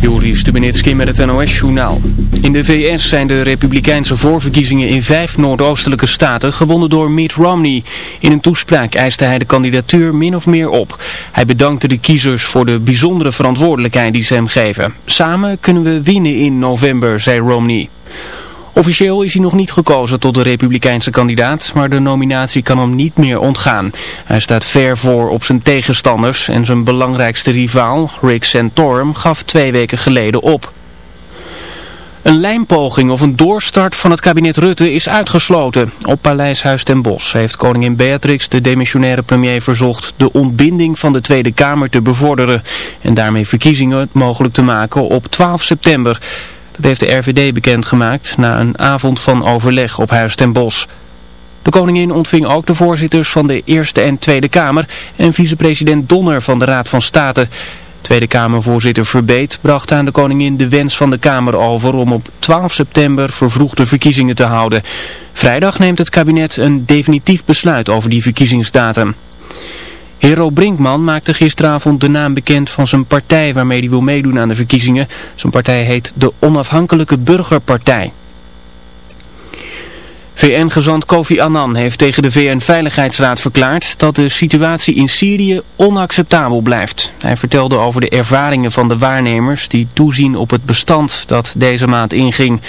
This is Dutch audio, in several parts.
Joris Stubenitski met het NOS-journaal. In de VS zijn de republikeinse voorverkiezingen in vijf noordoostelijke staten gewonnen door Mitt Romney. In een toespraak eiste hij de kandidatuur min of meer op. Hij bedankte de kiezers voor de bijzondere verantwoordelijkheid die ze hem geven. Samen kunnen we winnen in november, zei Romney. Officieel is hij nog niet gekozen tot de republikeinse kandidaat, maar de nominatie kan hem niet meer ontgaan. Hij staat ver voor op zijn tegenstanders en zijn belangrijkste rivaal, Rick Santorum, gaf twee weken geleden op. Een lijnpoging of een doorstart van het kabinet Rutte is uitgesloten. Op Paleishuis ten Bosch heeft koningin Beatrix de demissionaire premier verzocht de ontbinding van de Tweede Kamer te bevorderen en daarmee verkiezingen mogelijk te maken op 12 september. Dat heeft de RVD bekendgemaakt na een avond van overleg op Huis ten Bosch. De koningin ontving ook de voorzitters van de Eerste en Tweede Kamer en vicepresident Donner van de Raad van State. Tweede Kamervoorzitter Verbeet bracht aan de koningin de wens van de Kamer over om op 12 september vervroegde verkiezingen te houden. Vrijdag neemt het kabinet een definitief besluit over die verkiezingsdatum. Hero Brinkman maakte gisteravond de naam bekend van zijn partij waarmee hij wil meedoen aan de verkiezingen. Zijn partij heet de Onafhankelijke Burgerpartij. VN-gezant Kofi Annan heeft tegen de VN-veiligheidsraad verklaard dat de situatie in Syrië onacceptabel blijft. Hij vertelde over de ervaringen van de waarnemers die toezien op het bestand dat deze maand inging.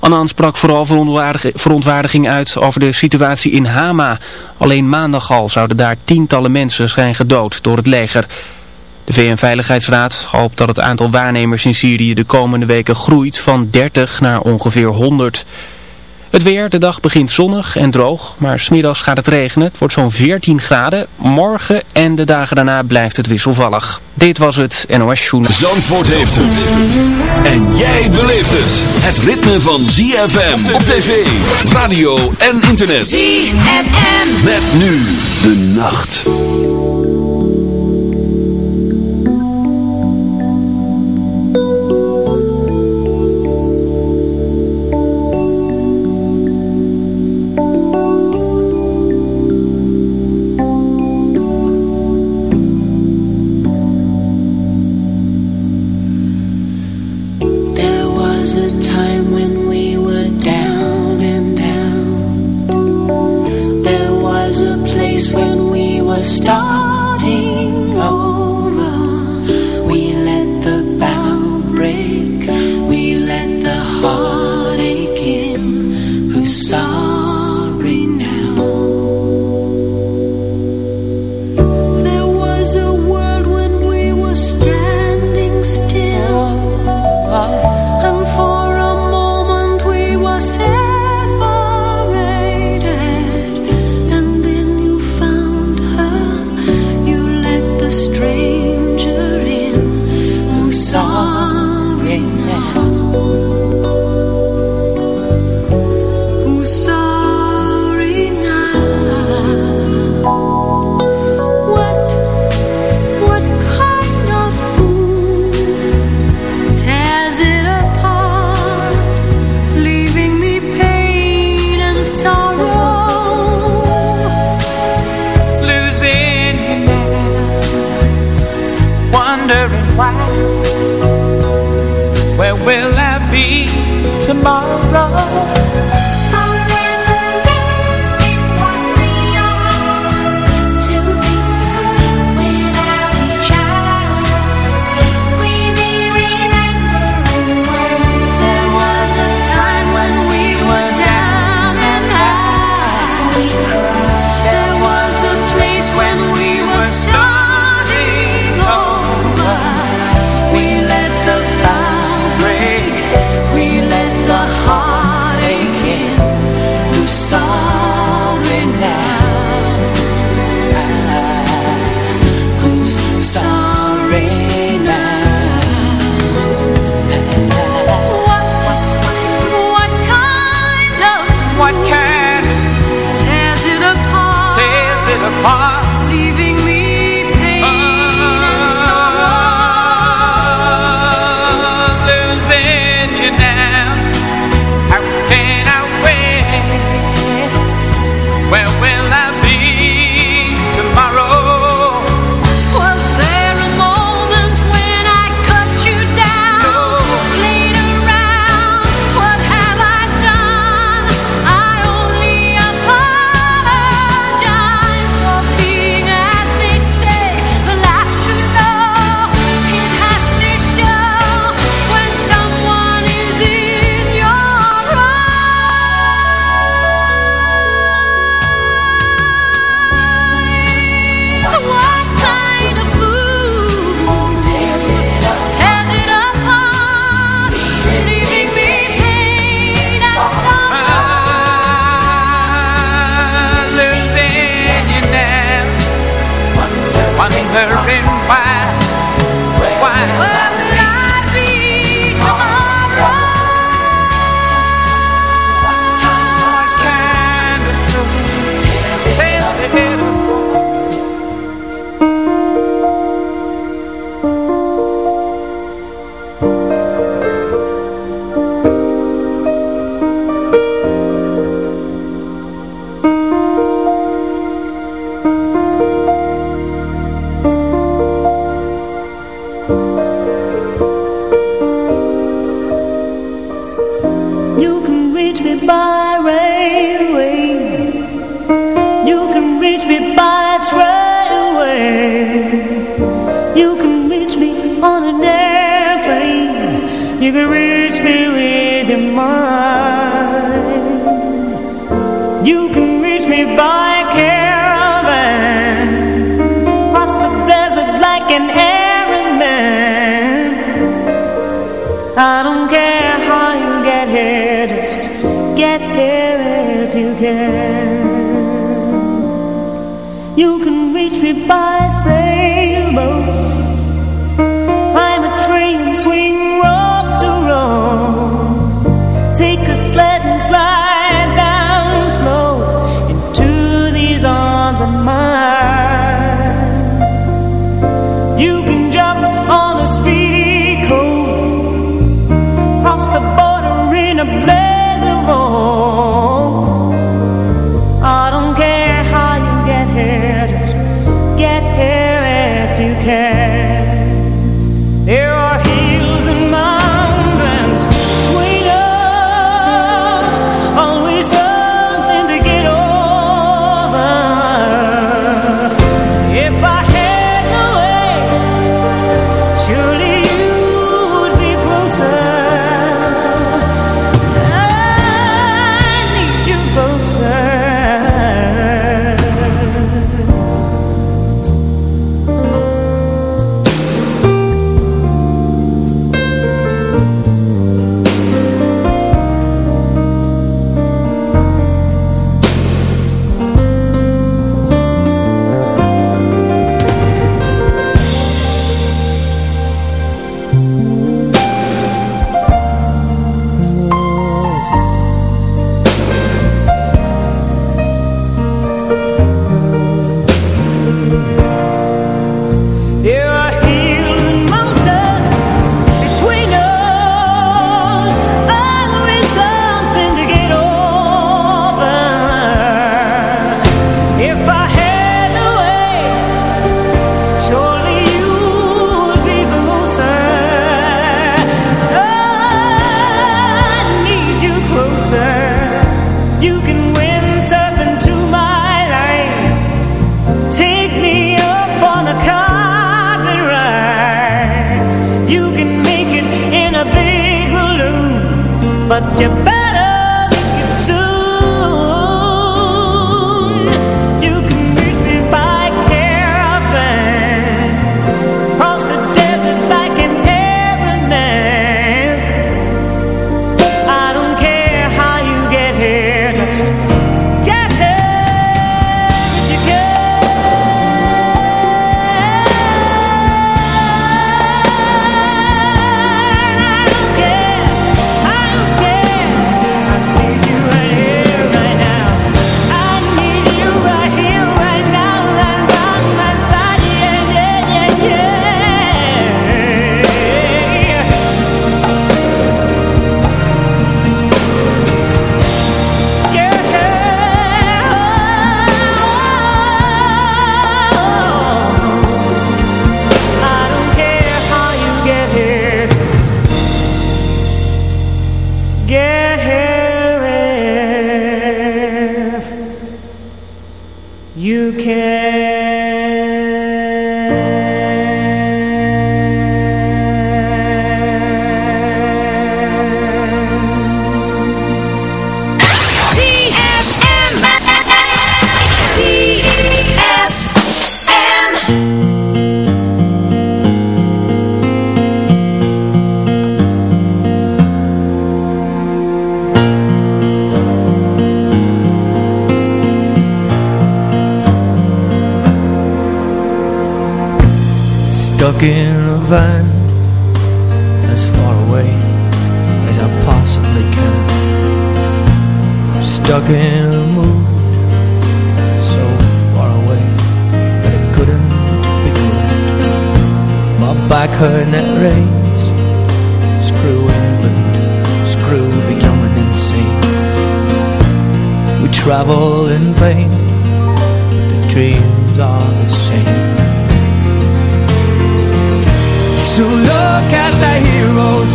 Annan sprak vooral verontwaardiging uit over de situatie in Hama. Alleen maandag al zouden daar tientallen mensen zijn gedood door het leger. De VN-veiligheidsraad hoopt dat het aantal waarnemers in Syrië de komende weken groeit van 30 naar ongeveer 100. Het weer, de dag begint zonnig en droog, maar smiddags gaat het regenen. Het wordt zo'n 14 graden. Morgen en de dagen daarna blijft het wisselvallig. Dit was het NOS Journal. Zandvoort heeft het. En jij beleeft het. Het ritme van ZFM op tv, radio en internet. ZFM. Met nu de nacht. Where will I be tomorrow?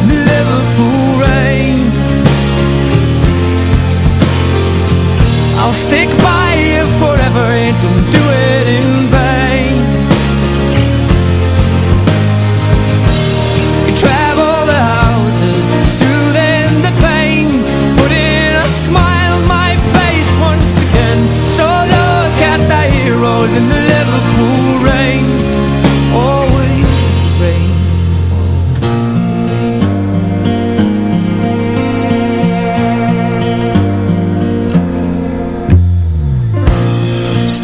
Liverpool. I'll stick by.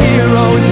heroes.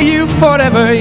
you forever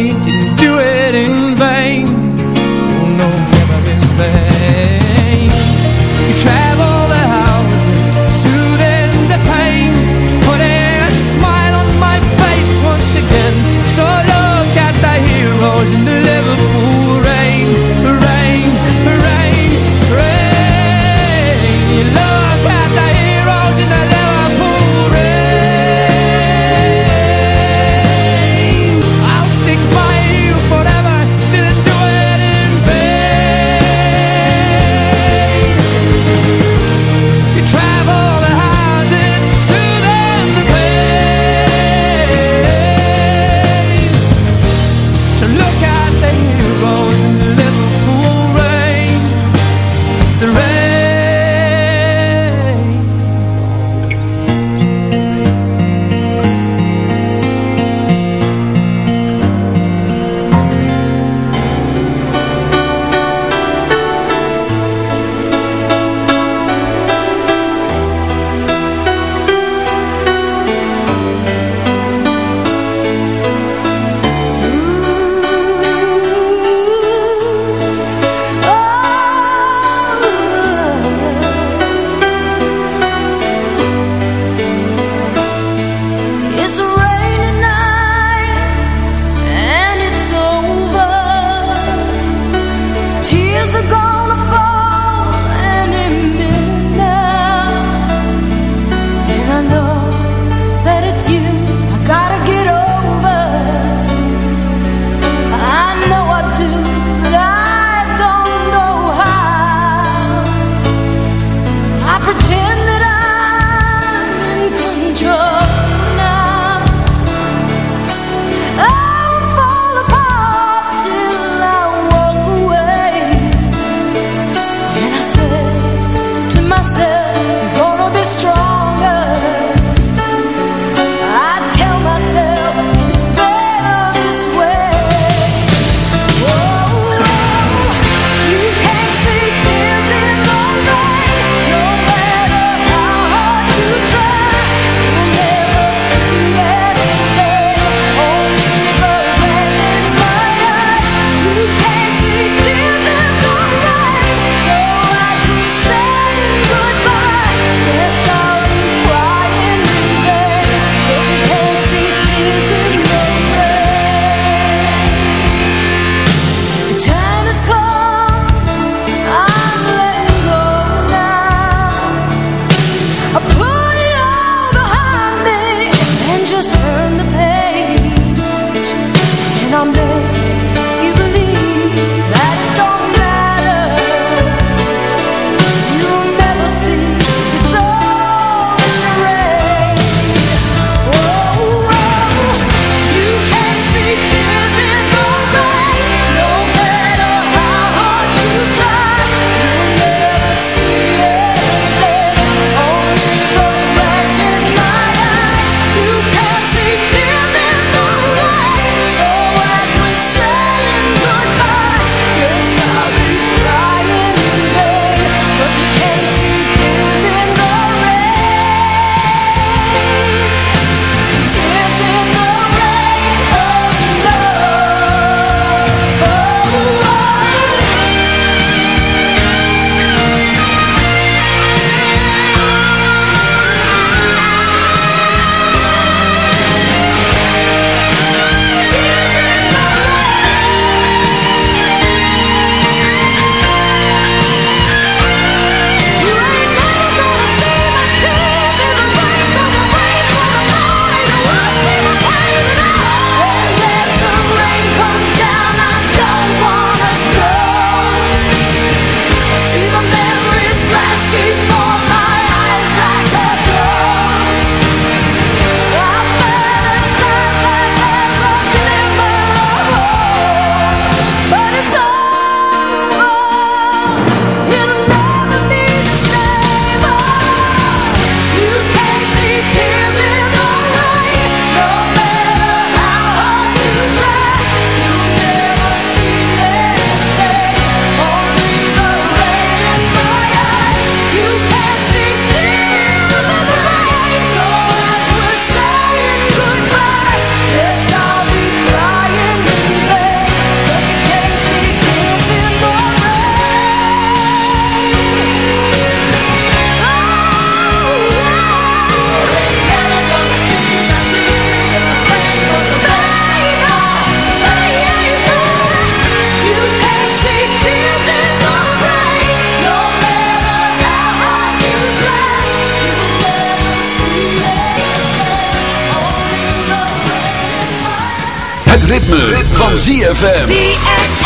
van ZFM. ZFM.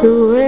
So.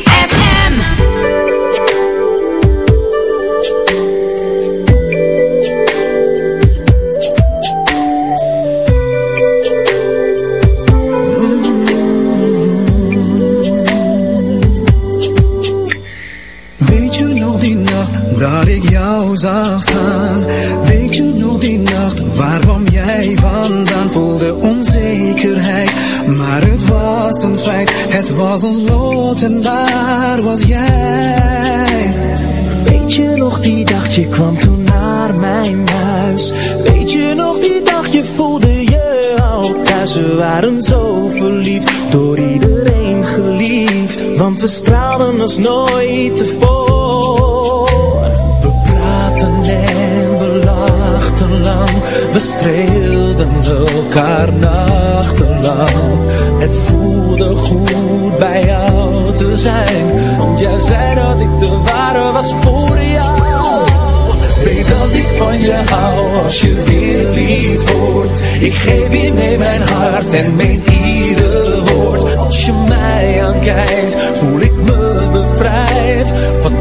we waren zo verliefd, door iedereen geliefd. Want we straalden als nooit tevoren. We praten en we lachten lang, we streelden elkaar nachtenlang. Het voelde goed bij jou te zijn, want jij zei dat ik de ware was voor jou. Weet dat ik van je hou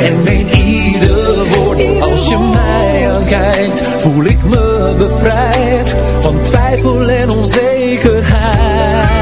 en mijn ieder woord. Als je mij aankijkt, voel ik me bevrijd van twijfel en onzekerheid.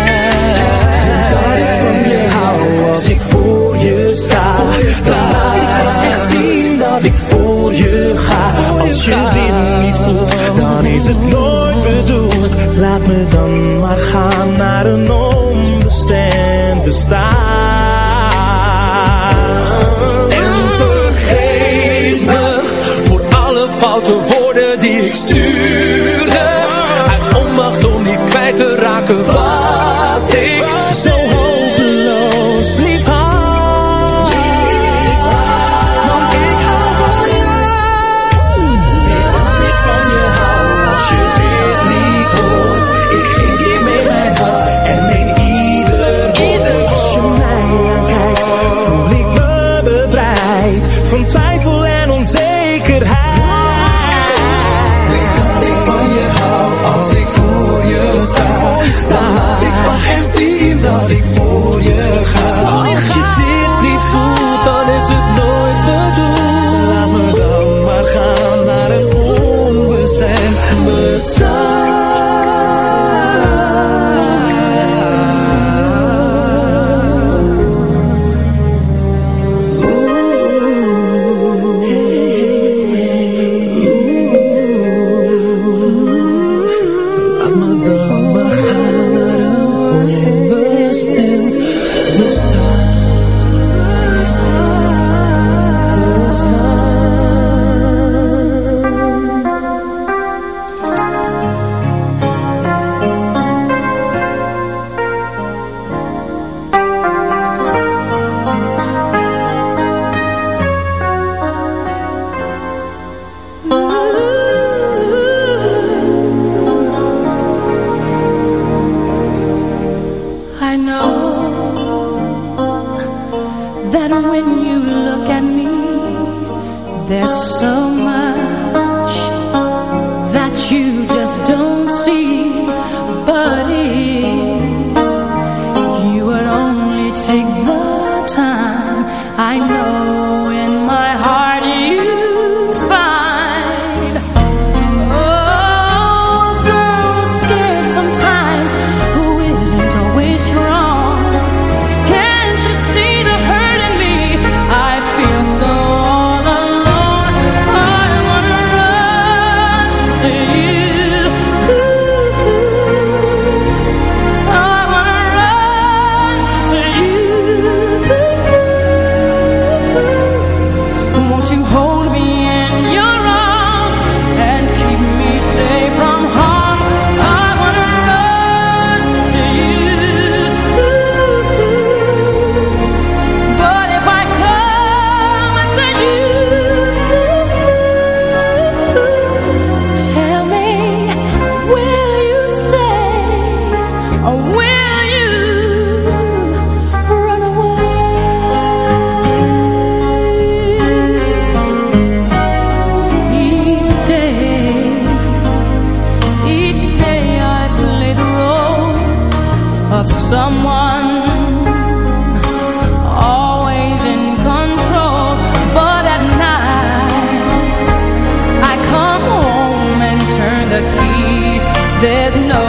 There's no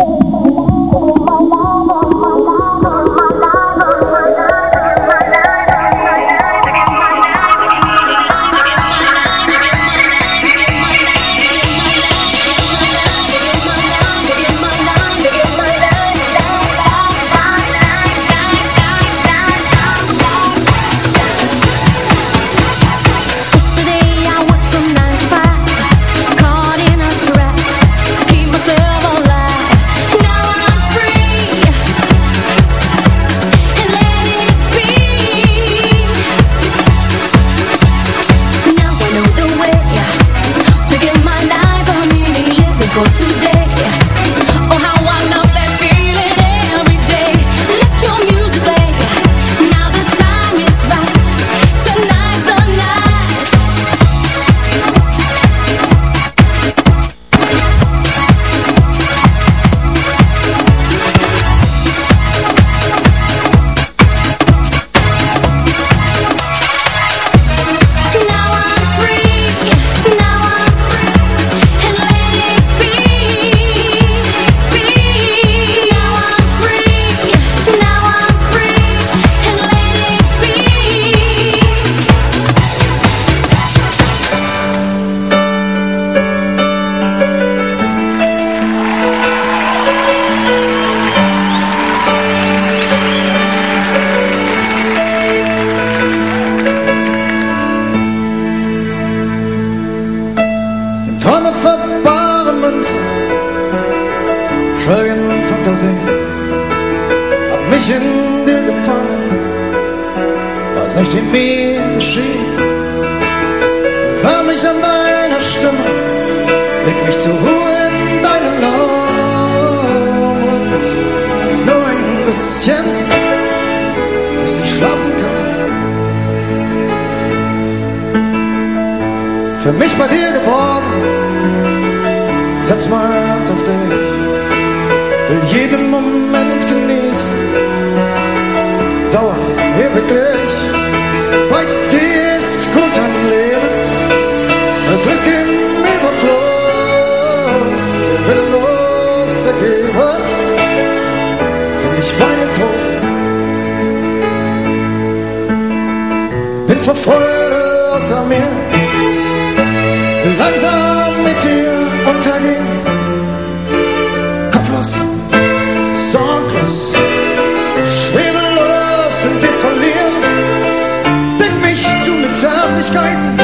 Oh. leg mich zur Ruhe in deinen Lauf. Nur ein bisschen, bis ich schlafen kann. Für mich bei dir geboren, setz mein Herz auf dich. Will jeden Moment genießen. Dauer ewiglich, bei dir ist gut ein Leben. willenlos ergeben, denn ich meine Trost. Bin vor Freude außer mir, will langsam mit dir untergehen. Kopflos, sorglos, schwerelos in dir verlieren. Denk mich zu mit Zärtlichkeiten.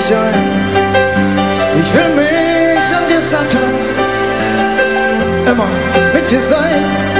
mich ein. Ich will mich an dir satt immer mit dir sein.